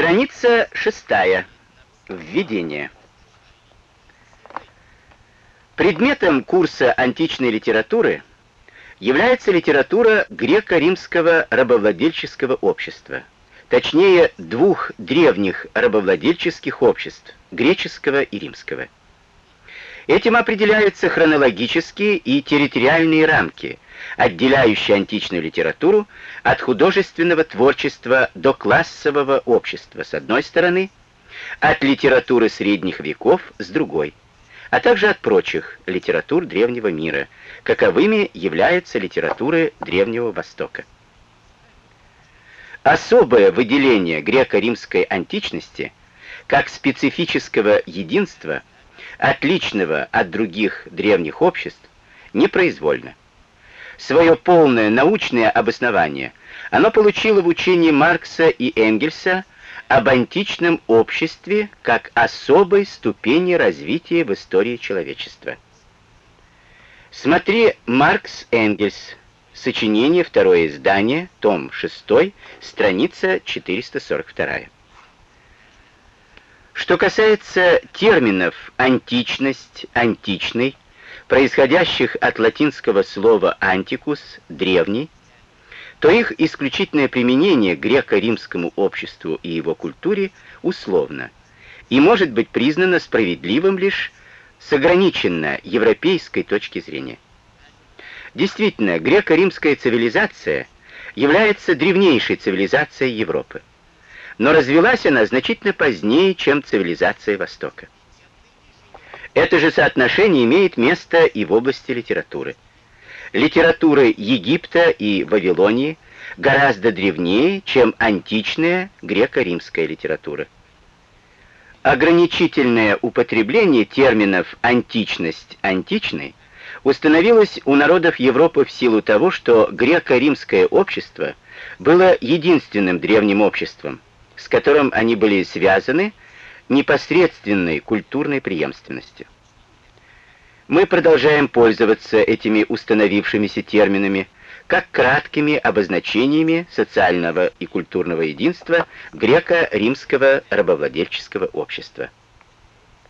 Страница шестая. Введение. Предметом курса античной литературы является литература греко-римского рабовладельческого общества, точнее двух древних рабовладельческих обществ, греческого и римского. Этим определяются хронологические и территориальные рамки, отделяющие античную литературу от художественного творчества до классового общества с одной стороны, от литературы средних веков с другой, а также от прочих литератур древнего мира, каковыми являются литературы Древнего Востока. Особое выделение греко-римской античности как специфического единства – отличного от других древних обществ, непроизвольно. Свое полное научное обоснование оно получило в учении Маркса и Энгельса об античном обществе как особой ступени развития в истории человечества. Смотри Маркс Энгельс. Сочинение, второе издание, том 6, страница 442. Что касается терминов «античность», «античный», происходящих от латинского слова «антикус» — «древний», то их исключительное применение греко-римскому обществу и его культуре условно и может быть признано справедливым лишь с ограниченно европейской точки зрения. Действительно, греко-римская цивилизация является древнейшей цивилизацией Европы но развилась она значительно позднее, чем цивилизация Востока. Это же соотношение имеет место и в области литературы. Литература Египта и Вавилонии гораздо древнее, чем античная греко-римская литература. Ограничительное употребление терминов «античность», «античный» установилось у народов Европы в силу того, что греко-римское общество было единственным древним обществом, с которым они были связаны непосредственной культурной преемственностью. Мы продолжаем пользоваться этими установившимися терминами как краткими обозначениями социального и культурного единства греко-римского рабовладельческого общества.